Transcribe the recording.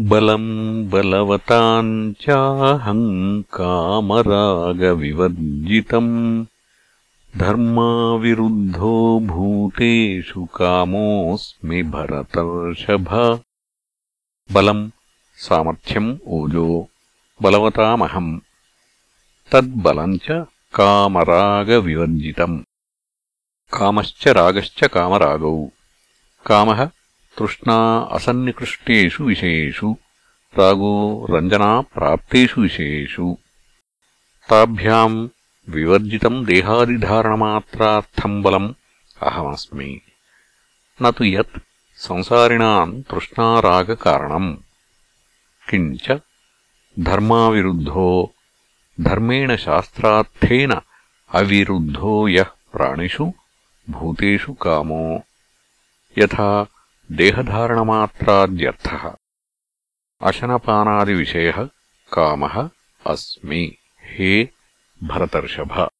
बलम् बलवताम् चाहम् कामरागविवर्जितम् धर्माविरुद्धो भूतेषु कामोऽस्मि भरतर्षभ। बलम् सामर्थ्यम् ओजो बलवतामहम्। तद्बलम् च कामरागविवर्जितम्। कामश्च रागश्च कामरागौ। कामः తృష్ణా అసన్నికృష్టు విషయూ రాగో రంజనా ప్రాప్తేషు విషయూ తాభ్యాం వివర్జితం దేహాదిధారణమాత్రార్థం బలం అహమస్మి. నతు యత్ సంసారిణాం తృష్ణారాగకారణం కించ ధర్మావిరుద్ధో ధర్మేణ శాస్త్రార్థేన అవిరుద్ధో యః ప్రాణిషు భూతేషు కామో. యథా देहधारणमात्राद्यर्थः। अशनपानादिविषयः कामः अस्मि। हे भरतर्षभ